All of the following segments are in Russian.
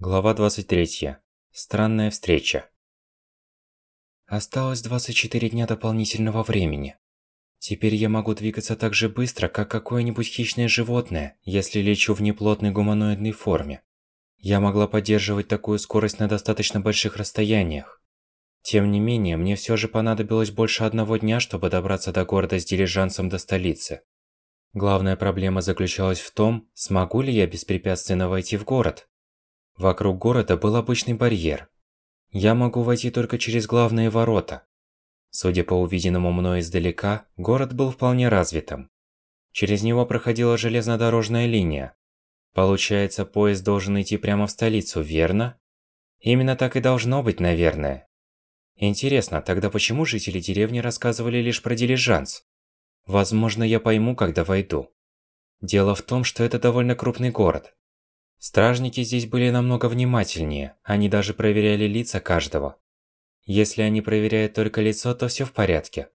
Глава 23. Странная встреча. Осталось 24 дня дополнительного времени. Теперь я могу двигаться так же быстро, как какое-нибудь хищное животное, если лечу в неплотной гуманоидной форме. Я могла поддерживать такую скорость на достаточно больших расстояниях. Тем не менее, мне все же понадобилось больше одного дня, чтобы добраться до города с дилижансом до столицы. Главная проблема заключалась в том, смогу ли я беспрепятственно войти в город. Вокруг города был обычный барьер. Я могу войти только через главные ворота. Судя по увиденному мной издалека, город был вполне развитым. Через него проходила железнодорожная линия. Получается, поезд должен идти прямо в столицу, верно? Именно так и должно быть, наверное. Интересно, тогда почему жители деревни рассказывали лишь про дилижанс? Возможно, я пойму, когда войду. Дело в том, что это довольно крупный город. Стражники здесь были намного внимательнее, они даже проверяли лица каждого. Если они проверяют только лицо, то все в порядке.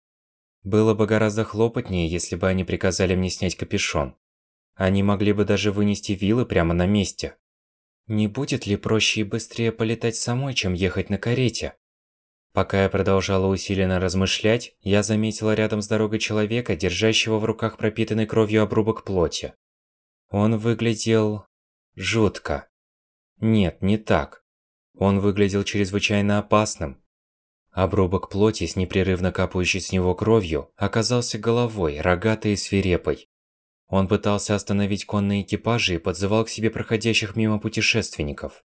Было бы гораздо хлопотнее, если бы они приказали мне снять капюшон. Они могли бы даже вынести вилы прямо на месте. Не будет ли проще и быстрее полетать самой, чем ехать на карете? Пока я продолжала усиленно размышлять, я заметила рядом с дорогой человека, держащего в руках пропитанный кровью обрубок плоти. Он выглядел... Жутко. Нет, не так. Он выглядел чрезвычайно опасным. Обрубок плоти с непрерывно капающей с него кровью оказался головой, рогатой и свирепой. Он пытался остановить конные экипажи и подзывал к себе проходящих мимо путешественников.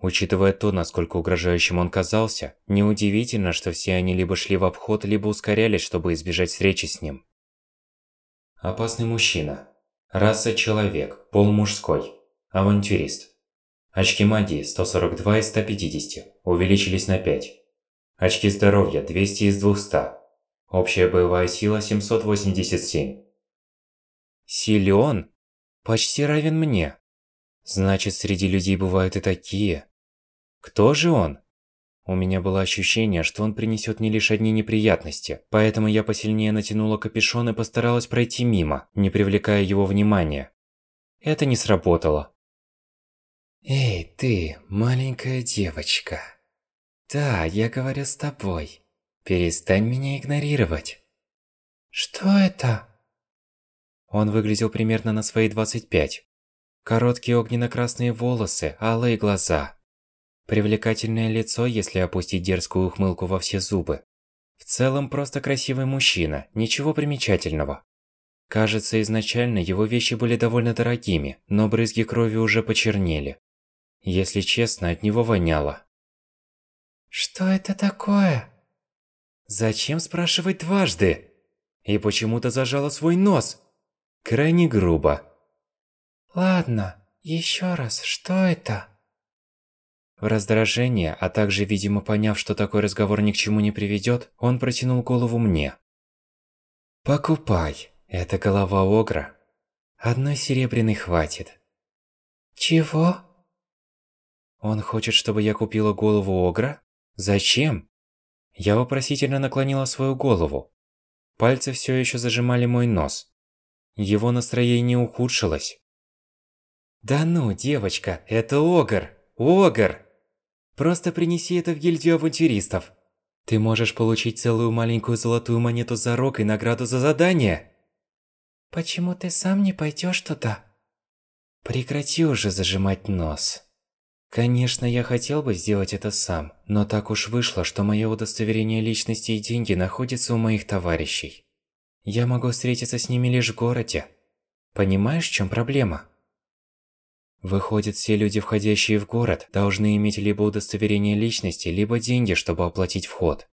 Учитывая то, насколько угрожающим он казался, неудивительно, что все они либо шли в обход, либо ускорялись, чтобы избежать встречи с ним. Опасный мужчина. Раса человек, пол мужской. Авантюрист. Очки магии 142 из 150, увеличились на 5. Очки здоровья 200 из 200. Общая боевая сила 787. Силен? Почти равен мне. Значит, среди людей бывают и такие. Кто же он? У меня было ощущение, что он принесет не лишь одни неприятности, поэтому я посильнее натянула капюшон и постаралась пройти мимо, не привлекая его внимания. Это не сработало. Эй, ты, маленькая девочка. Да, я говорю с тобой. Перестань меня игнорировать. Что это? Он выглядел примерно на свои 25. Короткие огненно-красные волосы, алые глаза. Привлекательное лицо, если опустить дерзкую ухмылку во все зубы. В целом, просто красивый мужчина, ничего примечательного. Кажется, изначально его вещи были довольно дорогими, но брызги крови уже почернели. Если честно, от него воняло. Что это такое? Зачем спрашивать дважды? И почему-то зажала свой нос. Крайне грубо. Ладно, еще раз, что это? В раздражение, а также, видимо, поняв, что такой разговор ни к чему не приведет, он протянул голову мне. «Покупай, это голова Огра. Одной серебряной хватит». «Чего?» Он хочет, чтобы я купила голову Огра? Зачем? Я вопросительно наклонила свою голову. Пальцы все еще зажимали мой нос. Его настроение ухудшилось. Да ну, девочка, это Огр! Огр! Просто принеси это в гильдию авантюристов. Ты можешь получить целую маленькую золотую монету за рог и награду за задание. Почему ты сам не пойдешь туда? Прекрати уже зажимать нос. Конечно, я хотел бы сделать это сам, но так уж вышло, что мое удостоверение личности и деньги находятся у моих товарищей. Я могу встретиться с ними лишь в городе. Понимаешь, в чем проблема? Выходит, все люди, входящие в город, должны иметь либо удостоверение личности, либо деньги, чтобы оплатить вход.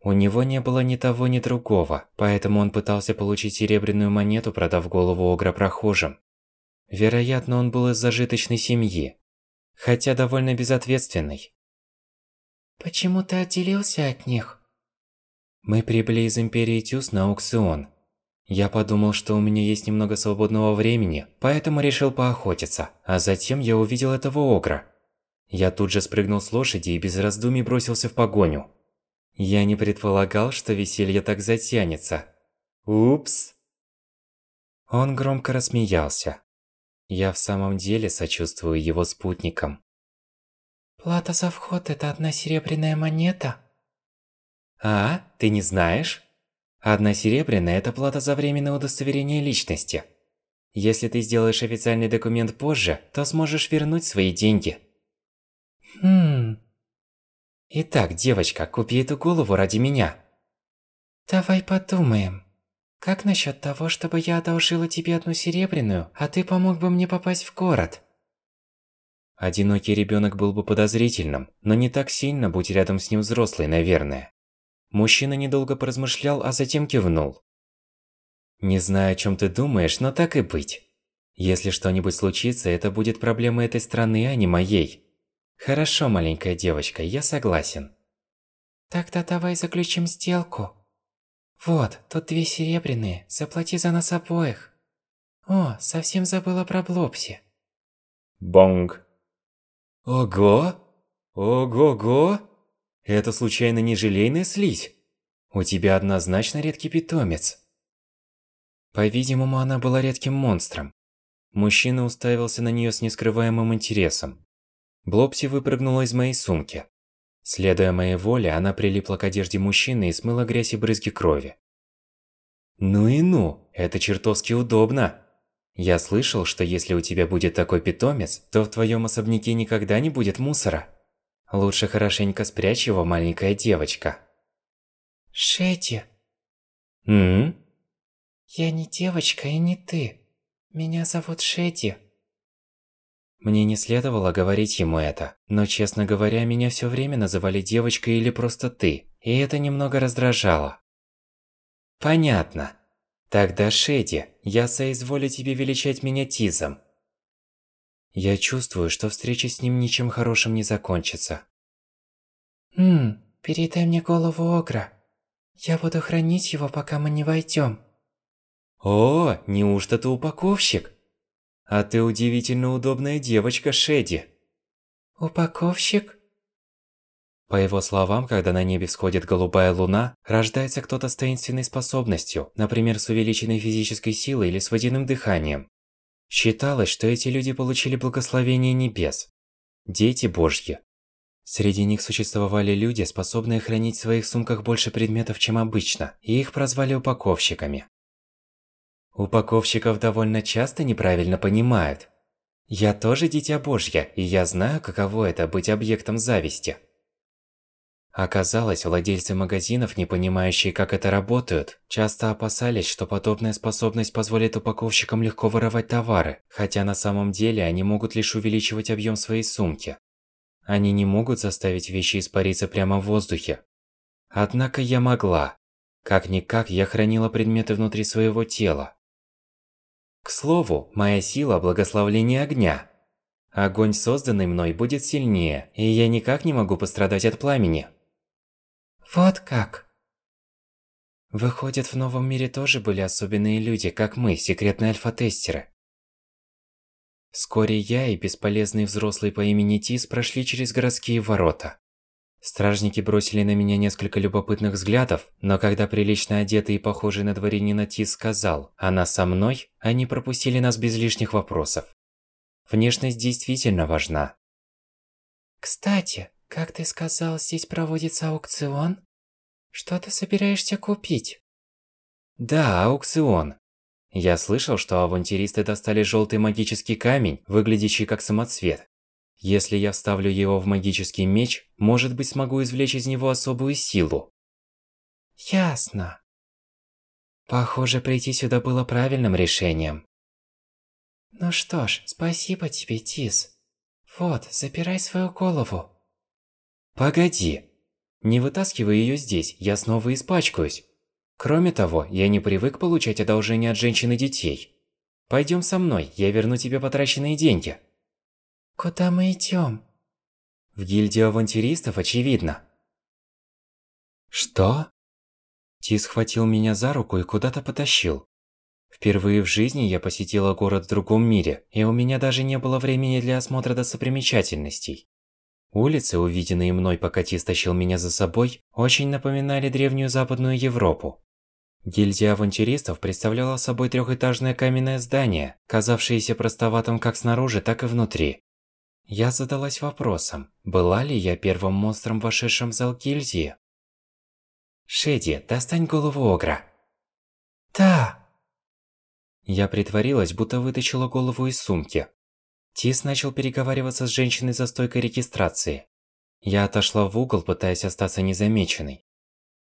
У него не было ни того, ни другого, поэтому он пытался получить серебряную монету, продав голову Огра прохожим. Вероятно, он был из зажиточной семьи, хотя довольно безответственный. Почему ты отделился от них? Мы прибыли из Империи Тюс на аукцион. Я подумал, что у меня есть немного свободного времени, поэтому решил поохотиться, а затем я увидел этого огра. Я тут же спрыгнул с лошади и без раздумий бросился в погоню. Я не предполагал, что веселье так затянется. Упс. Он громко рассмеялся. Я в самом деле сочувствую его спутникам. Плата за вход – это одна серебряная монета. А, ты не знаешь? Одна серебряная – это плата за временное удостоверение личности. Если ты сделаешь официальный документ позже, то сможешь вернуть свои деньги. Хм. Итак, девочка, купи эту голову ради меня. Давай подумаем. Как насчет того, чтобы я одолжила тебе одну серебряную, а ты помог бы мне попасть в город? Одинокий ребенок был бы подозрительным, но не так сильно, будь рядом с ним взрослый, наверное. Мужчина недолго поразмышлял, а затем кивнул. Не знаю, о чем ты думаешь, но так и быть. Если что-нибудь случится, это будет проблемой этой страны, а не моей. Хорошо, маленькая девочка, я согласен. Тогда давай заключим сделку. Вот, тут две серебряные, заплати за нас обоих. О, совсем забыла про Блопси. Бонг. Ого! Ого-го! Это случайно не желейная слизь? У тебя однозначно редкий питомец. По-видимому, она была редким монстром. Мужчина уставился на нее с нескрываемым интересом. Блопси выпрыгнула из моей сумки. Следуя моей воле, она прилипла к одежде мужчины и смыла грязь и брызги крови. Ну и ну, это чертовски удобно. Я слышал, что если у тебя будет такой питомец, то в твоем особняке никогда не будет мусора. Лучше хорошенько спрячь его, маленькая девочка. Шети. М? Я не девочка и не ты. Меня зовут Шети. Мне не следовало говорить ему это, но, честно говоря, меня все время называли девочкой или просто ты, и это немного раздражало. Понятно. Тогда, Шеди, я соизволю тебе величать меня Тизом. Я чувствую, что встреча с ним ничем хорошим не закончится. Хм, передай мне голову Огра. Я буду хранить его, пока мы не войдем. О, неужто ты упаковщик? А ты удивительно удобная девочка, Шеди. Упаковщик? По его словам, когда на небе всходит голубая луна, рождается кто-то с таинственной способностью, например, с увеличенной физической силой или с водяным дыханием. Считалось, что эти люди получили благословение небес. Дети Божьи. Среди них существовали люди, способные хранить в своих сумках больше предметов, чем обычно, и их прозвали упаковщиками. Упаковщиков довольно часто неправильно понимают. Я тоже дитя Божья, и я знаю, каково это быть объектом зависти. Оказалось, владельцы магазинов, не понимающие, как это работает, часто опасались, что подобная способность позволит упаковщикам легко воровать товары, хотя на самом деле они могут лишь увеличивать объем своей сумки. Они не могут заставить вещи испариться прямо в воздухе. Однако я могла. Как-никак я хранила предметы внутри своего тела. К слову, моя сила – благословление огня. Огонь, созданный мной, будет сильнее, и я никак не могу пострадать от пламени. Вот как. Выходит, в новом мире тоже были особенные люди, как мы, секретные альфа-тестеры. Вскоре я и бесполезный взрослый по имени Тис прошли через городские ворота. Стражники бросили на меня несколько любопытных взглядов, но когда прилично одетый и похожий на дворянина Тис сказал «Она со мной», они пропустили нас без лишних вопросов. Внешность действительно важна. Кстати, как ты сказал, здесь проводится аукцион? Что ты собираешься купить? Да, аукцион. Я слышал, что авантюристы достали желтый магический камень, выглядящий как самоцвет. Если я вставлю его в магический меч, может быть смогу извлечь из него особую силу. Ясно. Похоже, прийти сюда было правильным решением. Ну что ж, спасибо тебе, Тис. Вот, запирай свою голову. Погоди. Не вытаскивай ее здесь, я снова испачкаюсь. Кроме того, я не привык получать одолжения от женщин и детей. Пойдем со мной, я верну тебе потраченные деньги. Куда мы идем? В гильдию авантюристов, очевидно. Что? Ти схватил меня за руку и куда-то потащил. Впервые в жизни я посетила город в другом мире, и у меня даже не было времени для осмотра достопримечательностей. Улицы, увиденные мной, пока Ти стащил меня за собой, очень напоминали древнюю Западную Европу. Гильдия авантюристов представляла собой трехэтажное каменное здание, казавшееся простоватым как снаружи, так и внутри. Я задалась вопросом, была ли я первым монстром, вошедшим в зал гильдии? Шеди, достань голову Огра. Да. Я притворилась, будто вытащила голову из сумки. Тис начал переговариваться с женщиной за стойкой регистрации. Я отошла в угол, пытаясь остаться незамеченной.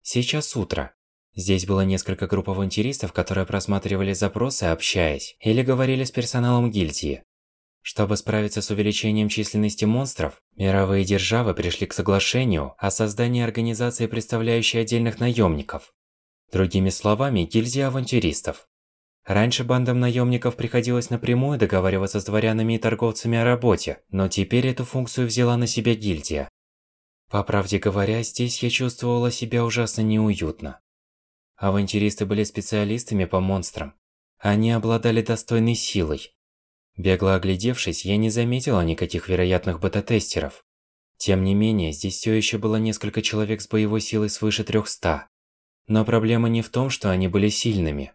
Сейчас утро. Здесь было несколько групп авантюристов, которые просматривали запросы, общаясь, или говорили с персоналом гильдии. Чтобы справиться с увеличением численности монстров, мировые державы пришли к соглашению о создании организации, представляющей отдельных наемников. Другими словами, гильдия авантюристов. Раньше бандам наемников приходилось напрямую договариваться с дворянами и торговцами о работе, но теперь эту функцию взяла на себя гильдия. По правде говоря, здесь я чувствовала себя ужасно неуютно. Авантюристы были специалистами по монстрам. Они обладали достойной силой. Бегло оглядевшись, я не заметила никаких вероятных бета-тестеров. Тем не менее, здесь все еще было несколько человек с боевой силой свыше 300. Но проблема не в том, что они были сильными.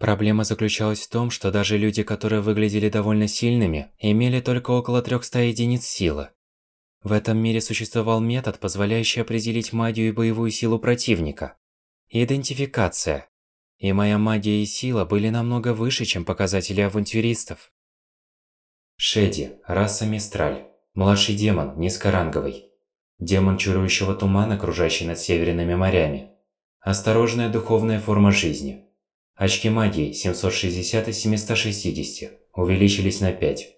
Проблема заключалась в том, что даже люди, которые выглядели довольно сильными, имели только около 300 единиц силы. В этом мире существовал метод, позволяющий определить магию и боевую силу противника. Идентификация. И моя магия и сила были намного выше, чем показатели авантюристов. Шеди, раса Мистраль. Младший демон, низкоранговый. Демон чарующего тумана, кружащий над северными морями. Осторожная духовная форма жизни. Очки магии 760 из 760 увеличились на 5.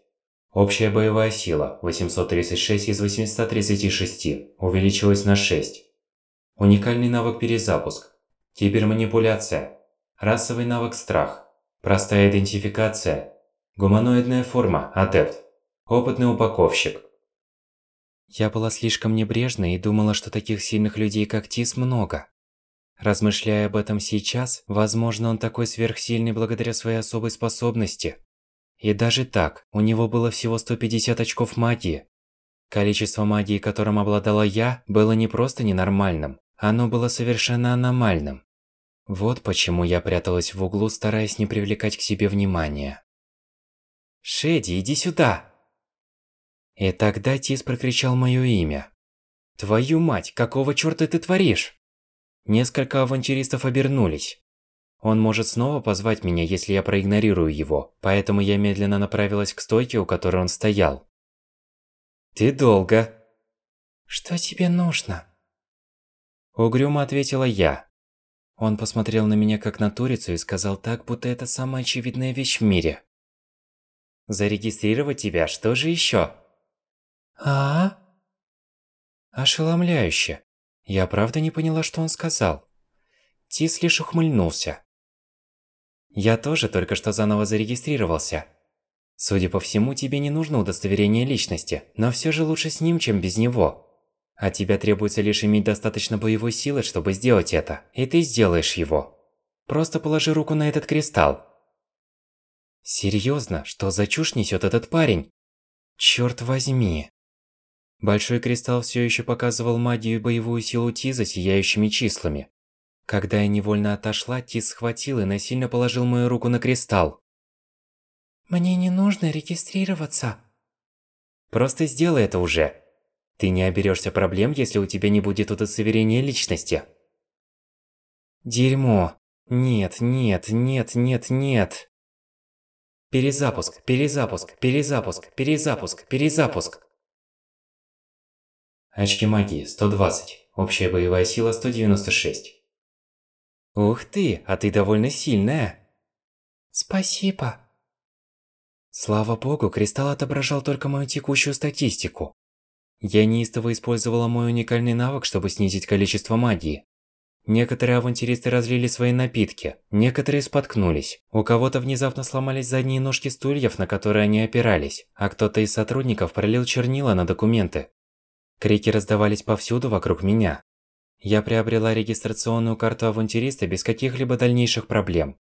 Общая боевая сила 836 из 836 увеличилась на 6. Уникальный навык перезапуск. Киберманипуляция. Расовый навык страх. Простая идентификация. Гуманоидная форма адепт. Опытный упаковщик. Я была слишком небрежной и думала, что таких сильных людей, как Тис, много. Размышляя об этом сейчас, возможно, он такой сверхсильный благодаря своей особой способности, и даже так, у него было всего 150 очков магии. Количество магии, которым обладала я, было не просто ненормальным, оно было совершенно аномальным. Вот почему я пряталась в углу, стараясь не привлекать к себе внимания. «Шеди, иди сюда!» И тогда Тис прокричал моё имя. «Твою мать, какого чёрта ты творишь?» Несколько авантюристов обернулись. Он может снова позвать меня, если я проигнорирую его, поэтому я медленно направилась к стойке, у которой он стоял. «Ты долго». «Что тебе нужно?» Угрюмо ответила я. Он посмотрел на меня как на турицу и сказал так, будто это самая очевидная вещь в мире. «Зарегистрировать тебя, что же еще? «А?» Ошеломляюще. Я правда не поняла, что он сказал. Тис лишь ухмыльнулся. Я тоже только что заново зарегистрировался. Судя по всему, тебе не нужно удостоверение личности, но все же лучше с ним, чем без него. А тебя требуется лишь иметь достаточно боевой силы, чтобы сделать это, и ты сделаешь его. Просто положи руку на этот кристалл. Серьезно, что за чушь несет этот парень? Черт возьми. Большой кристалл все еще показывал магию и боевую силу Тиза сияющими числами. Когда я невольно отошла, Тис схватил и насильно положил мою руку на кристалл. «Мне не нужно регистрироваться». «Просто сделай это уже. Ты не оберешься проблем, если у тебя не будет удостоверения личности». Дерьмо. Нет, нет, нет, нет, нет. Перезапуск, перезапуск, перезапуск, перезапуск, перезапуск. Очки магии 120. Общая боевая сила 196. Ух ты, а ты довольно сильная. Спасибо. Слава богу, кристалл отображал только мою текущую статистику. Я неистово использовала мой уникальный навык, чтобы снизить количество магии. Некоторые авантюристы разлили свои напитки, некоторые споткнулись. У кого-то внезапно сломались задние ножки стульев, на которые они опирались, а кто-то из сотрудников пролил чернила на документы. Крики раздавались повсюду вокруг меня. Я приобрела регистрационную карту авантюриста без каких-либо дальнейших проблем.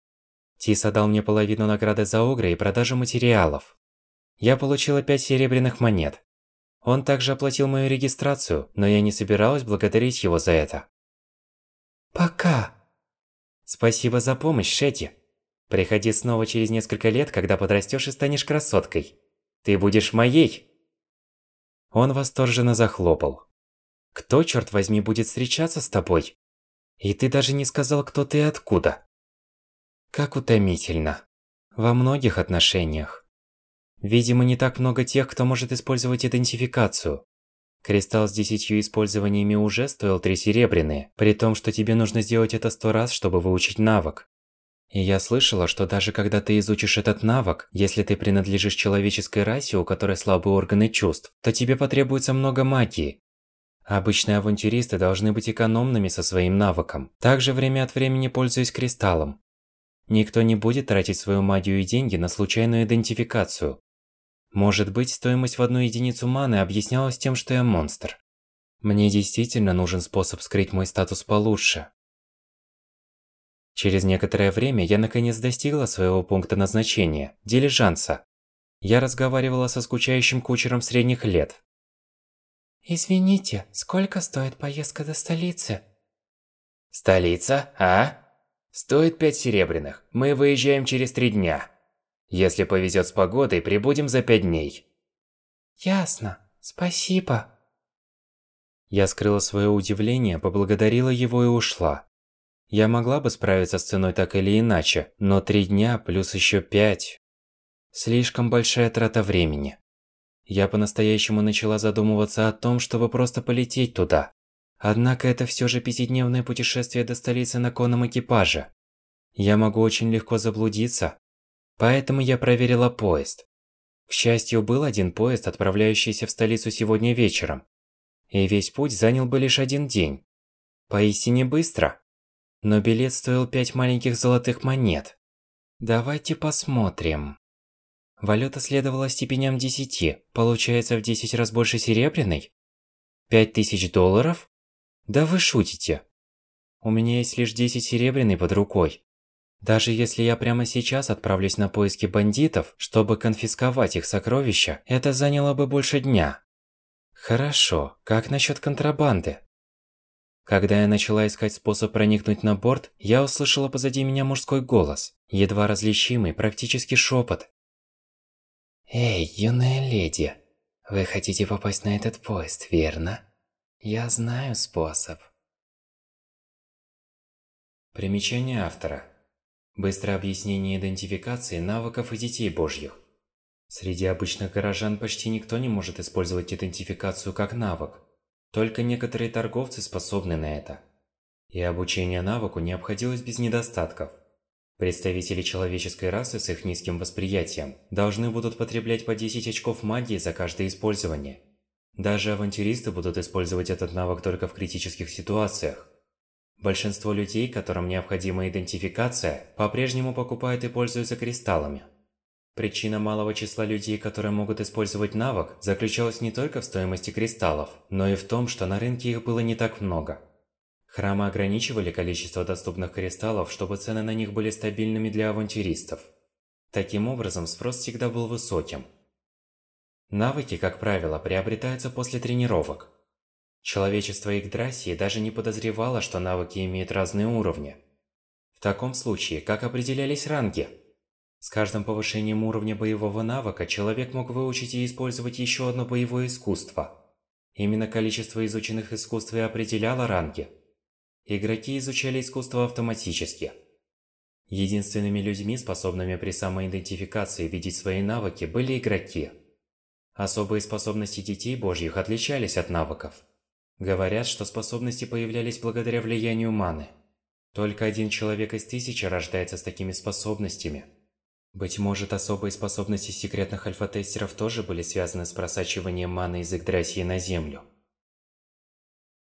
Тиса дал мне половину награды за огры и продажу материалов. Я получила 5 серебряных монет. Он также оплатил мою регистрацию, но я не собиралась благодарить его за это. Пока. Спасибо за помощь, Шети. Приходи снова через несколько лет, когда подрастешь и станешь красоткой. Ты будешь моей. Он восторженно захлопал. «Кто, черт возьми, будет встречаться с тобой? И ты даже не сказал, кто ты и откуда». Как утомительно. Во многих отношениях. Видимо, не так много тех, кто может использовать идентификацию. Кристалл с десятью использованиями уже стоил три серебряные, при том, что тебе нужно сделать это сто раз, чтобы выучить навык. И я слышала, что даже когда ты изучишь этот навык, если ты принадлежишь человеческой расе, у которой слабые органы чувств, то тебе потребуется много магии. Обычные авантюристы должны быть экономными со своим навыком, также время от времени пользуясь кристаллом. Никто не будет тратить свою магию и деньги на случайную идентификацию. Может быть, стоимость в одну единицу маны объяснялась тем, что я монстр. Мне действительно нужен способ скрыть мой статус получше. Через некоторое время я наконец достигла своего пункта назначения – дилижанса. Я разговаривала со скучающим кучером средних лет. «Извините, сколько стоит поездка до столицы?» «Столица, а? Стоит пять серебряных. Мы выезжаем через три дня». Если повезет с погодой, прибудем за пять дней. Ясно. Спасибо. Я скрыла свое удивление, поблагодарила его и ушла. Я могла бы справиться с ценой так или иначе, но три дня плюс еще пять... Слишком большая трата времени. Я по-настоящему начала задумываться о том, чтобы просто полететь туда. Однако это все же пятидневное путешествие до столицы на конном экипаже. Я могу очень легко заблудиться, Поэтому я проверила поезд. К счастью, был один поезд, отправляющийся в столицу сегодня вечером. И весь путь занял бы лишь один день. Поистине быстро. Но билет стоил пять маленьких золотых монет. Давайте посмотрим. Валюта следовала степеням 10, получается в 10 раз больше серебряной? Пять тысяч долларов? Да вы шутите. У меня есть лишь 10 серебряной под рукой. Даже если я прямо сейчас отправлюсь на поиски бандитов, чтобы конфисковать их сокровища, это заняло бы больше дня. Хорошо, как насчет контрабанды? Когда я начала искать способ проникнуть на борт, я услышала позади меня мужской голос, едва различимый, практически шепот. «Эй, юная леди, вы хотите попасть на этот поезд, верно? Я знаю способ». Примечание автора. Быстрое объяснение идентификации навыков и детей божьих. Среди обычных горожан почти никто не может использовать идентификацию как навык. Только некоторые торговцы способны на это. И обучение навыку не обходилось без недостатков. Представители человеческой расы с их низким восприятием должны будут потреблять по 10 очков магии за каждое использование. Даже авантюристы будут использовать этот навык только в критических ситуациях. Большинство людей, которым необходима идентификация, по-прежнему покупают и пользуются кристаллами. Причина малого числа людей, которые могут использовать навык, заключалась не только в стоимости кристаллов, но и в том, что на рынке их было не так много. Храмы ограничивали количество доступных кристаллов, чтобы цены на них были стабильными для авантюристов. Таким образом, спрос всегда был высоким. Навыки, как правило, приобретаются после тренировок. Человечество Игдрасии даже не подозревало, что навыки имеют разные уровни. В таком случае, как определялись ранги? С каждым повышением уровня боевого навыка человек мог выучить и использовать еще одно боевое искусство. Именно количество изученных искусств и определяло ранги. Игроки изучали искусство автоматически. Единственными людьми, способными при самоидентификации видеть свои навыки, были игроки. Особые способности детей божьих отличались от навыков. Говорят, что способности появлялись благодаря влиянию маны. Только один человек из тысячи рождается с такими способностями. Быть может, особые способности секретных альфа-тестеров тоже были связаны с просачиванием маны из Игдрасии на Землю.